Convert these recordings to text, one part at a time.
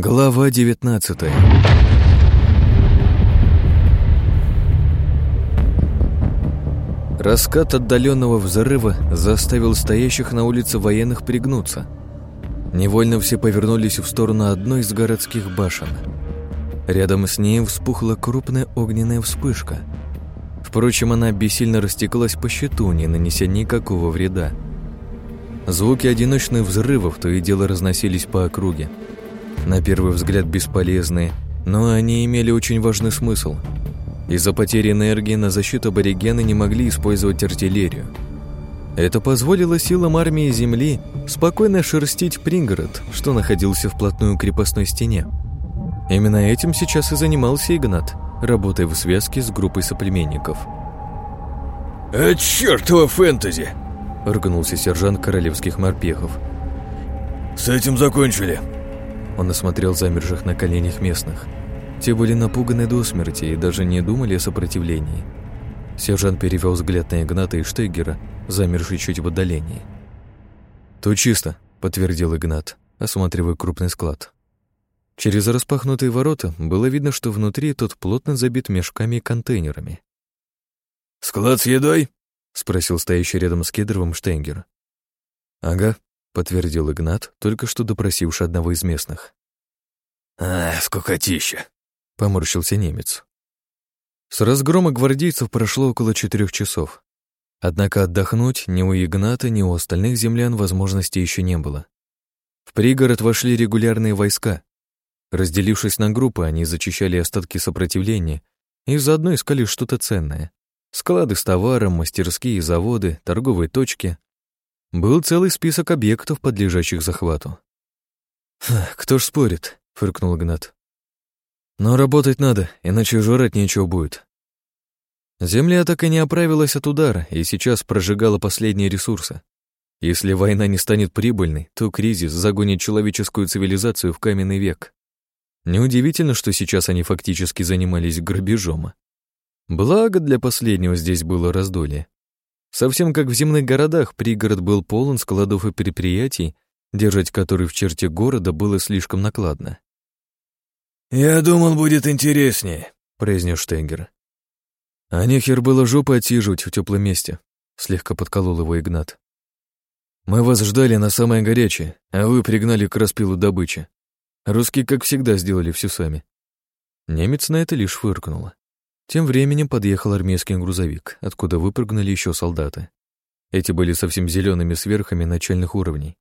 Глава 19 Раскат отдаленного взрыва заставил стоящих на улице военных пригнуться. Невольно все повернулись в сторону одной из городских башен. Рядом с ней вспухла крупная огненная вспышка. Впрочем, она бессильно растеклась по щиту, не нанеся никакого вреда. Звуки одиночных взрывов то и дело разносились по округе. На первый взгляд бесполезные, но они имели очень важный смысл – из-за потери энергии на защиту аборигены не могли использовать артиллерию. Это позволило силам армии Земли спокойно шерстить пригород, что находился вплотную к крепостной стене. Именно этим сейчас и занимался Игнат, работая в связке с группой соплеменников. «А чертова фэнтези!» — ругнулся сержант королевских морпехов. «С этим закончили!» Он осмотрел замерших на коленях местных — те были напуганы до смерти и даже не думали о сопротивлении. Сержант перевел взгляд на Игната и Штегера, замерший чуть в отдалении. «Тут чисто», — подтвердил Игнат, осматривая крупный склад. Через распахнутые ворота было видно, что внутри тот плотно забит мешками и контейнерами. «Склад с едой?» — спросил стоящий рядом с Кедровым Штенгер. «Ага», — подтвердил Игнат, только что допросивший одного из местных. «А, скукотища!» поморщился немец. С разгрома гвардейцев прошло около четырех часов. Однако отдохнуть ни у Игната, ни у остальных землян возможности еще не было. В пригород вошли регулярные войска. Разделившись на группы, они зачищали остатки сопротивления и заодно искали что-то ценное. Склады с товаром, мастерские, заводы, торговые точки. Был целый список объектов, подлежащих захвату. «Кто ж спорит?» — фыркнул Игнат. Но работать надо, иначе жрать нечего будет. Земля так и не оправилась от удара и сейчас прожигала последние ресурсы. Если война не станет прибыльной, то кризис загонит человеческую цивилизацию в каменный век. Неудивительно, что сейчас они фактически занимались грабежом. Благо для последнего здесь было раздолье. Совсем как в земных городах, пригород был полон складов и предприятий, держать которые в черте города было слишком накладно. «Я думал, будет интереснее», — произнес Штенгер. А нехер было жопой отсиживать в теплом месте, слегка подколол его Игнат. Мы вас ждали на самое горячее, а вы пригнали к распилу добычи. Русские, как всегда, сделали все сами. Немец на это лишь фыркнул. Тем временем подъехал армейский грузовик, откуда выпрыгнули еще солдаты. Эти были совсем зелеными сверхами начальных уровней.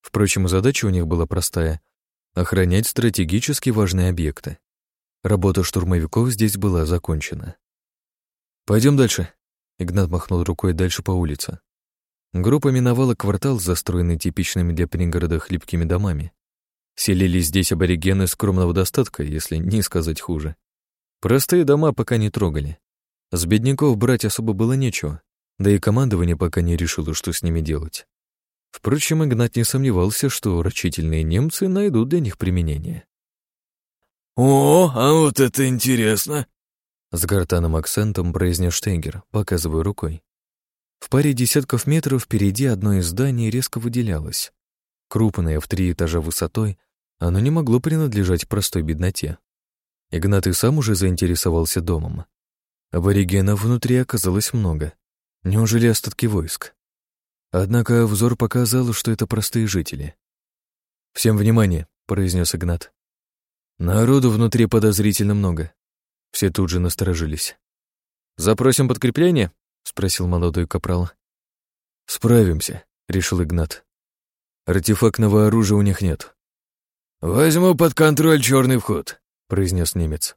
Впрочем, задача у них была простая охранять стратегически важные объекты. Работа штурмовиков здесь была закончена. Пойдем дальше. Игнат махнул рукой дальше по улице. Группа миновала квартал, застроенный типичными для пригорода хлипкими домами. Селились здесь аборигены скромного достатка, если не сказать хуже. Простые дома пока не трогали. С бедняков брать особо было нечего, да и командование пока не решило, что с ними делать. Впрочем, Игнат не сомневался, что рачительные немцы найдут для них применение. «О, а вот это интересно!» С гортанным акцентом произнес Штейгер, показывая рукой. В паре десятков метров впереди одно из зданий резко выделялось. Крупное, в три этажа высотой, оно не могло принадлежать простой бедноте. Игнат и сам уже заинтересовался домом. Аборигенов внутри оказалось много. Неужели остатки войск? Однако взор показал, что это простые жители. «Всем внимание», — произнес Игнат. «Народу внутри подозрительно много». Все тут же насторожились. «Запросим подкрепление?» — спросил молодой капрал. «Справимся», — решил Игнат. «Артефактного оружия у них нет». «Возьму под контроль черный вход», — произнес немец.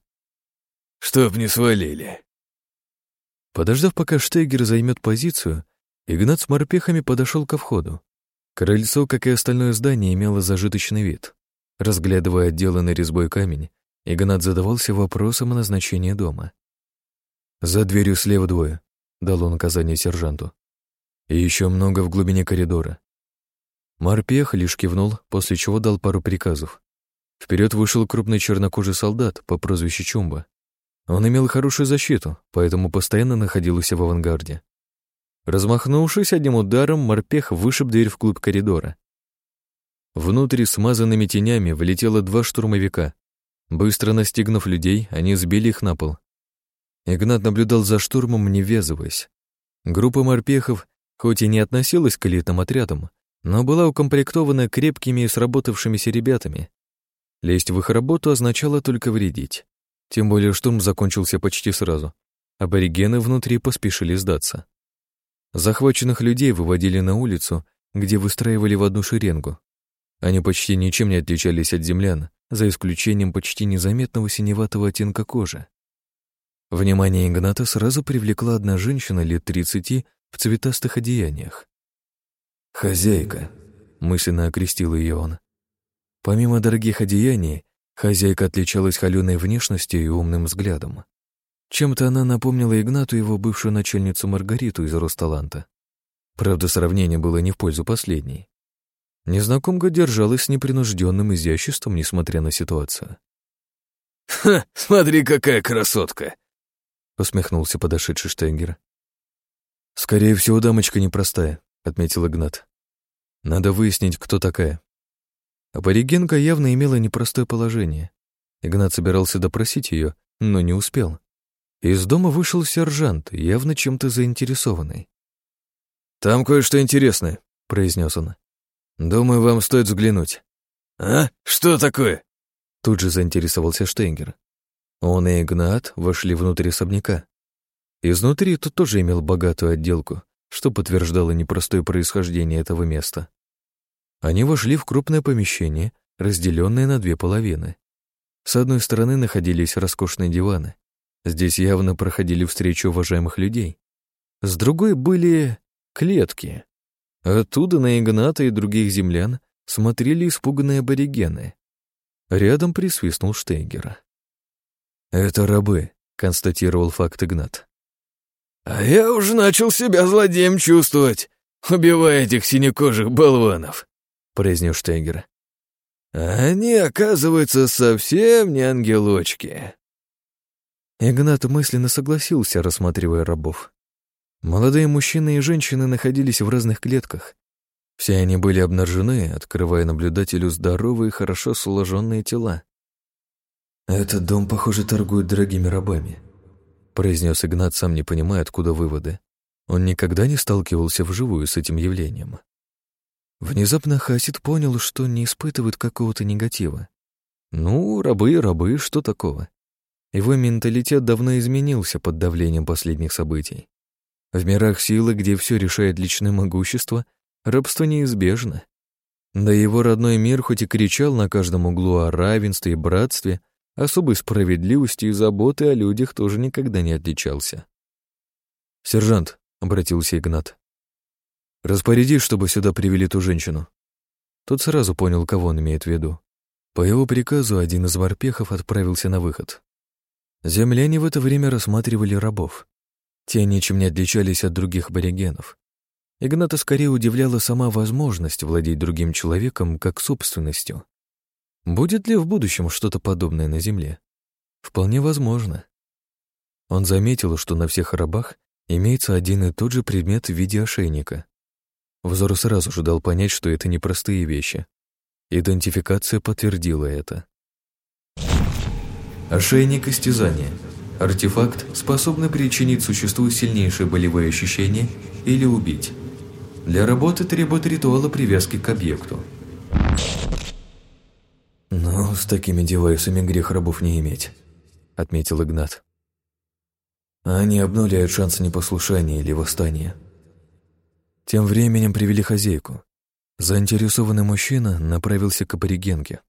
«Чтоб не свалили». Подождав, пока Штейгер займет позицию, Игнат с морпехами подошел ко входу. Крыльцо, как и остальное здание, имело зажиточный вид. Разглядывая отделанный резьбой камень, Игнат задавался вопросом о назначении дома. «За дверью слева двое», — дал он указание сержанту. «И еще много в глубине коридора». Морпех лишь кивнул, после чего дал пару приказов. Вперед вышел крупный чернокожий солдат по прозвищу Чумба. Он имел хорошую защиту, поэтому постоянно находился в авангарде. Размахнувшись одним ударом, морпех вышиб дверь вглубь коридора. Внутрь смазанными тенями влетело два штурмовика. Быстро настигнув людей, они сбили их на пол. Игнат наблюдал за штурмом, не ввязываясь. Группа морпехов, хоть и не относилась к элитным отрядам, но была укомплектована крепкими и сработавшимися ребятами. Лезть в их работу означало только вредить. Тем более штурм закончился почти сразу. Аборигены внутри поспешили сдаться. Захваченных людей выводили на улицу, где выстраивали в одну шеренгу. Они почти ничем не отличались от землян, за исключением почти незаметного синеватого оттенка кожи. Внимание Игната сразу привлекла одна женщина лет тридцати в цветастых одеяниях. «Хозяйка», — мысленно окрестил ее он. Помимо дорогих одеяний, хозяйка отличалась холеной внешностью и умным взглядом. Чем-то она напомнила Игнату его бывшую начальницу Маргариту из Росталанта. Правда, сравнение было не в пользу последней. Незнакомка держалась с непринужденным изяществом, несмотря на ситуацию. «Ха, смотри, какая красотка!» — усмехнулся подошедший Штенгер. «Скорее всего, дамочка непростая», — отметил Игнат. «Надо выяснить, кто такая». Аборигенка явно имела непростое положение. Игнат собирался допросить ее, но не успел. Из дома вышел сержант, явно чем-то заинтересованный. «Там кое-что интересное», — произнес он. Думаю, вам стоит взглянуть. А? Что такое? Тут же заинтересовался Штейнгер. Он и Игнат вошли внутрь особняка. Изнутри тут тоже имел богатую отделку, что подтверждало непростое происхождение этого места. Они вошли в крупное помещение, разделенное на две половины. С одной стороны находились роскошные диваны. Здесь явно проходили встречи уважаемых людей. С другой были клетки, Оттуда на Игната и других землян смотрели испуганные аборигены. Рядом присвистнул Штейгера. «Это рабы», — констатировал факт Игнат. «А я уже начал себя злодеем чувствовать, убивая этих синекожих болванов», — произнес Штейгер. «Они, оказывается, совсем не ангелочки». Игнат мысленно согласился, рассматривая рабов. Молодые мужчины и женщины находились в разных клетках. Все они были обнажены, открывая наблюдателю здоровые, хорошо сложенные тела. «Этот дом, похоже, торгует дорогими рабами», — произнес Игнат, сам не понимая, откуда выводы. Он никогда не сталкивался вживую с этим явлением. Внезапно Хасид понял, что не испытывает какого-то негатива. Ну, рабы и рабы, что такого? Его менталитет давно изменился под давлением последних событий. В мирах силы, где все решает личное могущество, рабство неизбежно. Да его родной мир хоть и кричал на каждом углу о равенстве и братстве, особой справедливости и заботы о людях тоже никогда не отличался. «Сержант», — обратился Игнат, — «распоряди, чтобы сюда привели ту женщину». Тот сразу понял, кого он имеет в виду. По его приказу один из морпехов отправился на выход. Земляне в это время рассматривали рабов. Те ничем не отличались от других аборигенов. Игната скорее удивляла сама возможность владеть другим человеком как собственностью. Будет ли в будущем что-то подобное на Земле? Вполне возможно. Он заметил, что на всех рабах имеется один и тот же предмет в виде ошейника. Взор сразу же дал понять, что это непростые вещи. Идентификация подтвердила это. Ошейник истязания — Артефакт способный причинить существу сильнейшие болевые ощущения или убить. Для работы требует ритуала привязки к объекту. «Ну, с такими девайсами грех рабов не иметь», — отметил Игнат. «Они обнуляют шансы непослушания или восстания». Тем временем привели хозяйку. Заинтересованный мужчина направился к аборигенке.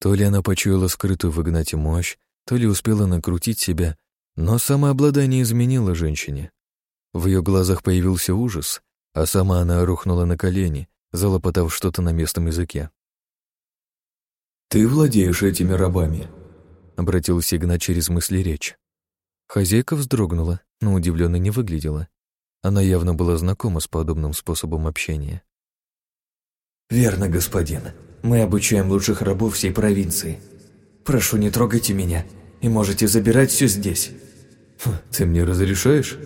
То ли она почуяла скрытую в Игнате мощь, то ли успела накрутить себя, но самообладание изменило женщине. В ее глазах появился ужас, а сама она рухнула на колени, залопотав что-то на местном языке. «Ты владеешь этими рабами», — обратился Игнат через мысли речь. Хозяйка вздрогнула, но удивленно не выглядела. Она явно была знакома с подобным способом общения. «Верно, господин. Мы обучаем лучших рабов всей провинции. Прошу, не трогайте меня и можете забирать все здесь». «Ты мне разрешаешь?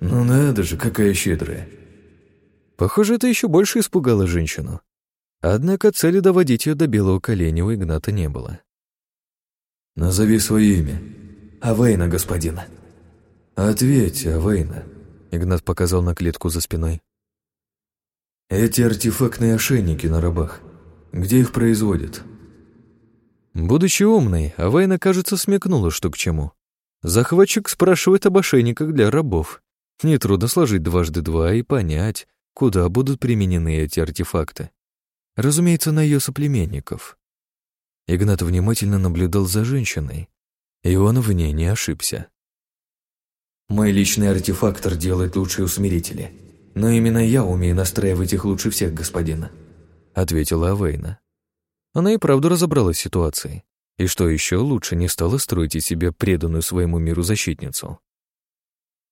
Ну надо же, какая щедрая». Похоже, это еще больше испугало женщину. Однако цели доводить ее до белого коленя у Игната не было. «Назови свое имя». «Авейна, господин». «Ответь, Авейна», — Игнат показал на клетку за спиной. «Эти артефактные ошейники на рабах, где их производят?» Будучи умной, Авейна, кажется, смекнула, что к чему. Захватчик спрашивает об ошейниках для рабов. Нетрудно сложить дважды два и понять, куда будут применены эти артефакты. Разумеется, на ее соплеменников. Игнат внимательно наблюдал за женщиной, и он в ней не ошибся. «Мой личный артефактор делает лучшие усмирители, но именно я умею настраивать их лучше всех, господин», — ответила Авейна. Она и правду разобралась с ситуацией, и что еще лучше не стала строить из себя преданную своему миру защитницу.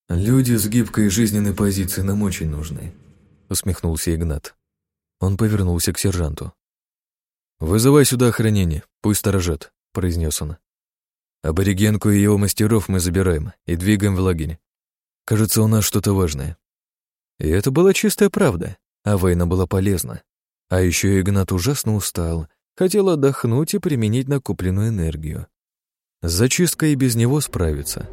«Люди с гибкой жизненной позицией нам очень нужны», — усмехнулся Игнат. Он повернулся к сержанту. «Вызывай сюда охранение, пусть сторожат», — произнес он. «Аборигенку и его мастеров мы забираем и двигаем в лагерь. Кажется, у нас что-то важное». И это была чистая правда, а война была полезна. А еще Игнат ужасно устал, хотел отдохнуть и применить накопленную энергию. Зачистка и без него справится.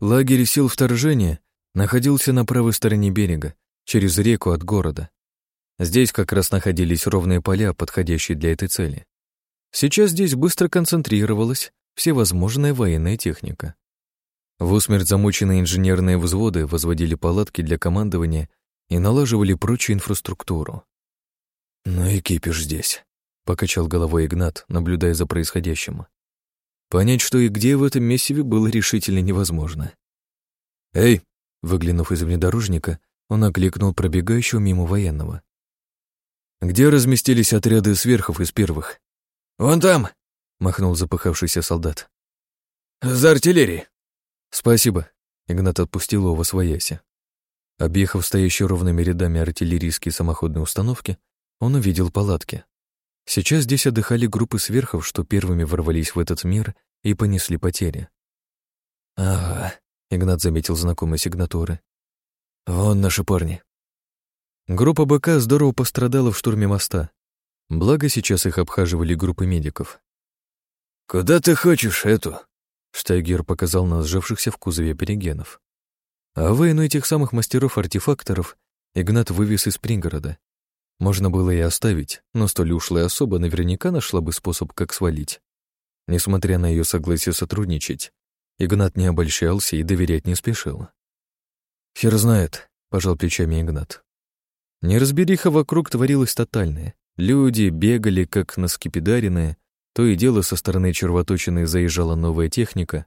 Лагерь сил вторжения находился на правой стороне берега, через реку от города. Здесь как раз находились ровные поля, подходящие для этой цели. Сейчас здесь быстро концентрировалась всевозможная военная техника. В усмерть замученные инженерные взводы возводили палатки для командования и налаживали прочую инфраструктуру. «Ну и кипиш здесь», — покачал головой Игнат, наблюдая за происходящим. Понять, что и где в этом месиве, было решительно невозможно. «Эй!» — выглянув из внедорожника, он окликнул пробегающего мимо военного. «Где разместились отряды сверхов из первых?» «Вон там!» — махнул запыхавшийся солдат. «За артиллерией!» «Спасибо», — Игнат отпустил его во свояси. Объехав стоящие ровными рядами артиллерийские самоходные установки, он увидел палатки. Сейчас здесь отдыхали группы сверхов, что первыми ворвались в этот мир и понесли потери. «Ага», — Игнат заметил знакомые сигнатуры. «Вон наши парни». Группа БК здорово пострадала в штурме моста. Благо, сейчас их обхаживали группы медиков. «Куда ты хочешь эту?» Штайгер показал на сжавшихся в кузове перегенов. А воину этих самых мастеров-артефакторов Игнат вывез из пригорода. Можно было и оставить, но столь ушлая особа наверняка нашла бы способ, как свалить. Несмотря на ее согласие сотрудничать, Игнат не обольщался и доверять не спешил. «Хер знает», — пожал плечами Игнат. Неразбериха вокруг творилась тотальная. Люди бегали, как на скипидаренные, то и дело со стороны червоточины заезжала новая техника,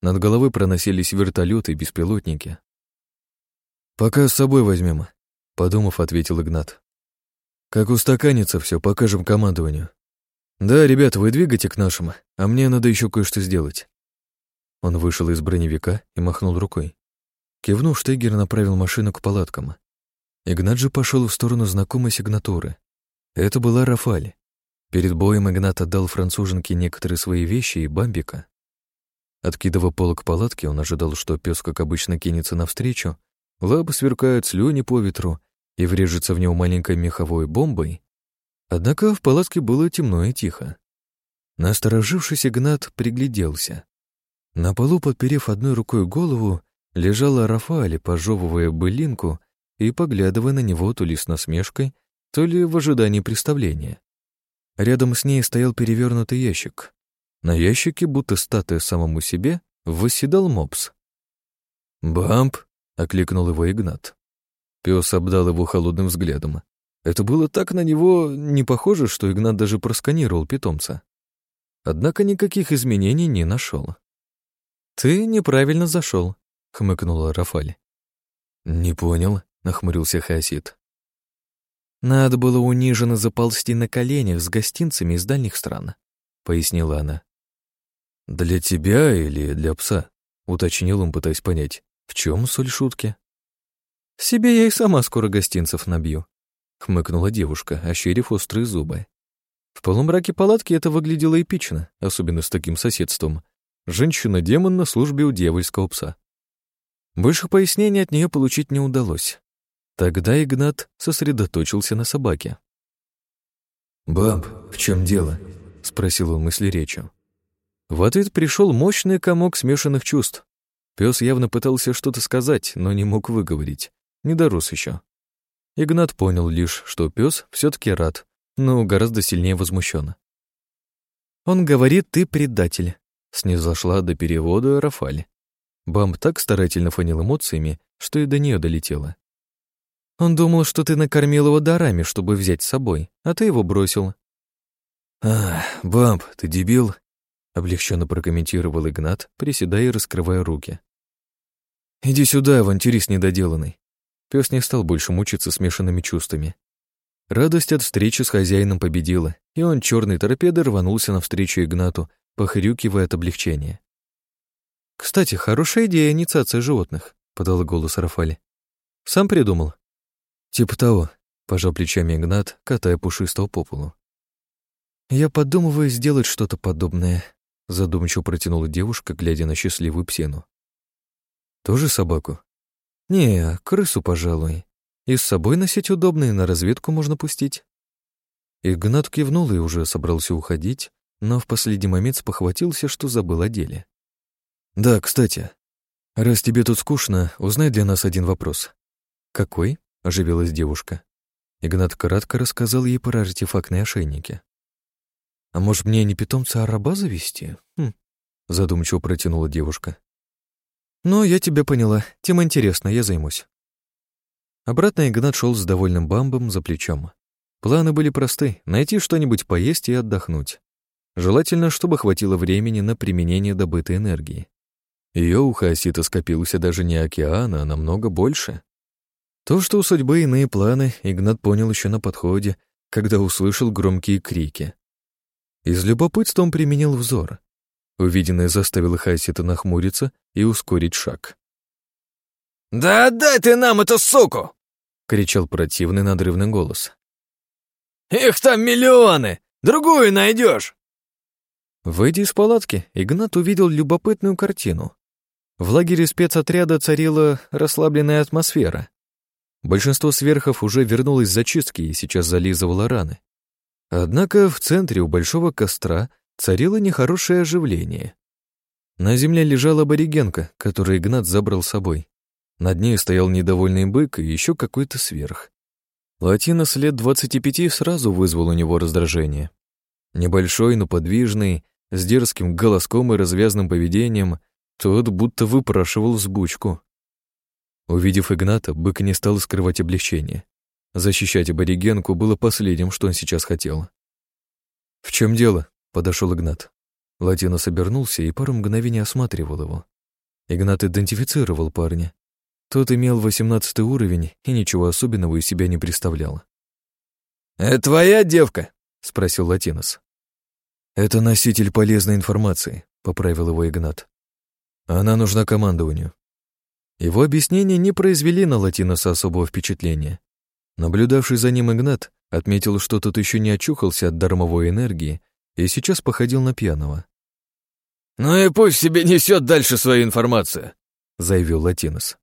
над головой проносились вертолеты и беспилотники. «Пока с собой возьмем», — подумав, ответил Игнат. «Как устаканится все, покажем командованию. Да, ребята, вы двигайте к нашим, а мне надо еще кое-что сделать». Он вышел из броневика и махнул рукой. Кивнув, Штейгер направил машину к палаткам. Игнат же пошел в сторону знакомой сигнатуры. Это была Рафаль. Перед боем Игнат отдал француженке некоторые свои вещи и бамбика. Откидывая полок палатки, он ожидал, что пес, как обычно, кинется навстречу, лапы сверкают, слюни по ветру и врежется в него маленькой меховой бомбой. Однако в палатке было темно и тихо. Насторожившись, Игнат пригляделся. На полу, подперев одной рукой голову, лежала Рафаэль, пожевывая былинку и поглядывая на него то ли с насмешкой, то ли в ожидании представления. Рядом с ней стоял перевернутый ящик. На ящике, будто статуя самому себе, восседал мопс. «Бамп!» — окликнул его Игнат. Пес обдал его холодным взглядом. Это было так на него не похоже, что Игнат даже просканировал питомца. Однако никаких изменений не нашел. «Ты неправильно зашел», — хмыкнула Рафаль. «Не понял», — нахмурился Хасид. «Надо было униженно заползти на коленях с гостинцами из дальних стран», — пояснила она. «Для тебя или для пса?» — уточнил он, пытаясь понять, в чем соль шутки. «Себе я и сама скоро гостинцев набью», — хмыкнула девушка, ощерив острые зубы. В полумраке палатки это выглядело эпично, особенно с таким соседством. Женщина-демон на службе у дьявольского пса. Больше пояснений от нее получить не удалось. Тогда Игнат сосредоточился на собаке. «Баб, в чем дело?» — спросил он мысли речью. В ответ пришел мощный комок смешанных чувств. Пес явно пытался что-то сказать, но не мог выговорить. Не дорос еще. Игнат понял лишь, что пес все-таки рад, но гораздо сильнее возмущен. «Он говорит, ты предатель», — снизошла до перевода Рафаль. Бамб так старательно фонил эмоциями, что и до нее долетело. «Он думал, что ты накормил его дарами, чтобы взять с собой, а ты его бросил». «А, Бамб, ты дебил?» — облегченно прокомментировал Игнат, приседая и раскрывая руки. «Иди сюда, авантюрист недоделанный». Пес не стал больше мучиться смешанными чувствами. Радость от встречи с хозяином победила, и он черной торпедой рванулся навстречу Игнату, похрюкивая от облегчения. «Кстати, хорошая идея инициация животных», — подал голос Рафали. «Сам придумал?» «Типа того», — пожал плечами Игнат, катая пушистого по полу. «Я подумываю сделать что-то подобное», — задумчиво протянула девушка, глядя на счастливую псену. «Тоже собаку?» «Не, крысу, пожалуй. И с собой носить удобно, и на разведку можно пустить». Игнат кивнул и уже собрался уходить, но в последний момент спохватился, что забыл о деле. «Да, кстати, раз тебе тут скучно, узнай для нас один вопрос». «Какой?» — оживилась девушка. Игнат кратко рассказал ей про артефактные ошейники. «А может, мне не питомца, а раба завести?» хм, задумчиво протянула девушка. «Ну, я тебя поняла. Тем интересно, я займусь». Обратно Игнат шел с довольным бамбом за плечом. Планы были просты — найти что-нибудь поесть и отдохнуть. Желательно, чтобы хватило времени на применение добытой энергии. Ее у Хаосита скопился даже не океан, а намного больше. То, что у судьбы иные планы, Игнат понял еще на подходе, когда услышал громкие крики. Из любопытства он применил взор. Увиденное заставило Хаосита нахмуриться и ускорить шаг. «Да отдай ты нам эту суку!» — кричал противный надрывный голос. «Их там миллионы! Другую найдешь!» Выйдя из палатки, Игнат увидел любопытную картину. В лагере спецотряда царила расслабленная атмосфера. Большинство сверхов уже вернулось с зачистки и сейчас зализывало раны. Однако в центре у большого костра царило нехорошее оживление. На земле лежала аборигенка, которую Игнат забрал с собой. Над ней стоял недовольный бык и еще какой-то сверх. Латинос лет двадцати пяти сразу вызвал у него раздражение. Небольшой, но подвижный, с дерзким голоском и развязным поведением, тот будто выпрашивал взбучку. Увидев Игната, бык не стал скрывать облегчение. Защищать аборигенку было последним, что он сейчас хотел. «В чем дело?» — подошел Игнат. Латинос обернулся и пару мгновений осматривал его. Игнат идентифицировал парня. Тот имел восемнадцатый уровень и ничего особенного из себя не представлял. «Это твоя девка?» — спросил Латинос. «Это носитель полезной информации», — поправил его Игнат. Она нужна командованию. Его объяснения не произвели на Латиноса особого впечатления. Наблюдавший за ним Игнат отметил, что тот еще не очухался от дармовой энергии и сейчас походил на пьяного. «Ну и пусть себе несет дальше свою информацию», — заявил Латинос.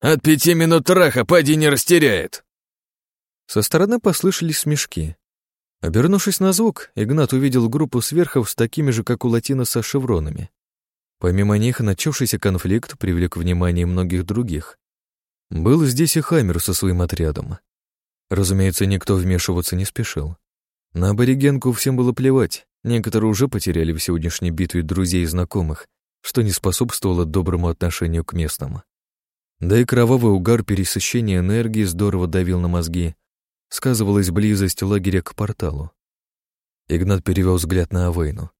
«От пяти минут раха пади не растеряет». Со стороны послышались смешки. Обернувшись на звук, Игнат увидел группу сверхов с такими же, как у Латиноса, шевронами. Помимо них, начавшийся конфликт привлек внимание многих других. Был здесь и Хаммер со своим отрядом. Разумеется, никто вмешиваться не спешил. На аборигенку всем было плевать, некоторые уже потеряли в сегодняшней битве друзей и знакомых, что не способствовало доброму отношению к местным. Да и кровавый угар пересыщения энергии здорово давил на мозги, сказывалась близость лагеря к порталу. Игнат перевел взгляд на Авейну.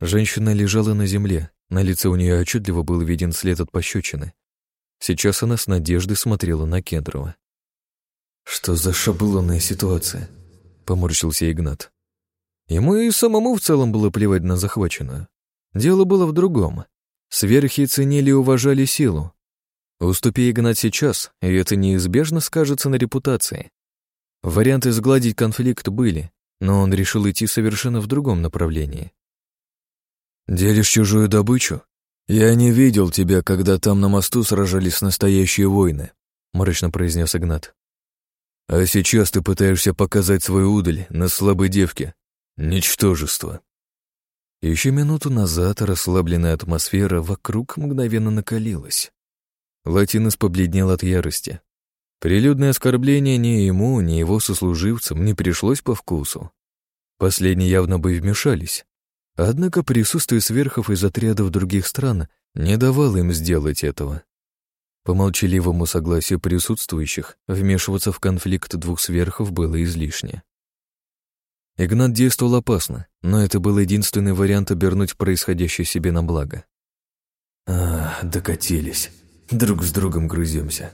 Женщина лежала на земле, на лице у нее отчетливо был виден след от пощечины. Сейчас она с надеждой смотрела на Кендрова. «Что за шаблонная ситуация?» — поморщился Игнат. Ему и самому в целом было плевать на захваченную. Дело было в другом. Сверхи ценили и уважали силу. Уступи Игнат сейчас, и это неизбежно скажется на репутации. Варианты сгладить конфликт были, но он решил идти совершенно в другом направлении. «Делишь чужую добычу?» «Я не видел тебя, когда там на мосту сражались настоящие воины», — мрачно произнес Игнат. «А сейчас ты пытаешься показать свою удаль на слабой девке. Ничтожество». Еще минуту назад расслабленная атмосфера вокруг мгновенно накалилась. Латинос побледнел от ярости. Прилюдное оскорбление ни ему, ни его сослуживцам не пришлось по вкусу. Последние явно бы вмешались. Однако присутствие сверхов из отрядов других стран не давало им сделать этого. По молчаливому согласию присутствующих вмешиваться в конфликт двух сверхов было излишне. Игнат действовал опасно, но это был единственный вариант обернуть происходящее себе на благо. «А, докатились. Друг с другом грузимся».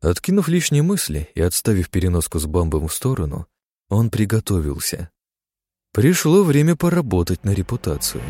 Откинув лишние мысли и отставив переноску с бамбом в сторону, он приготовился. Пришло время поработать на репутацию.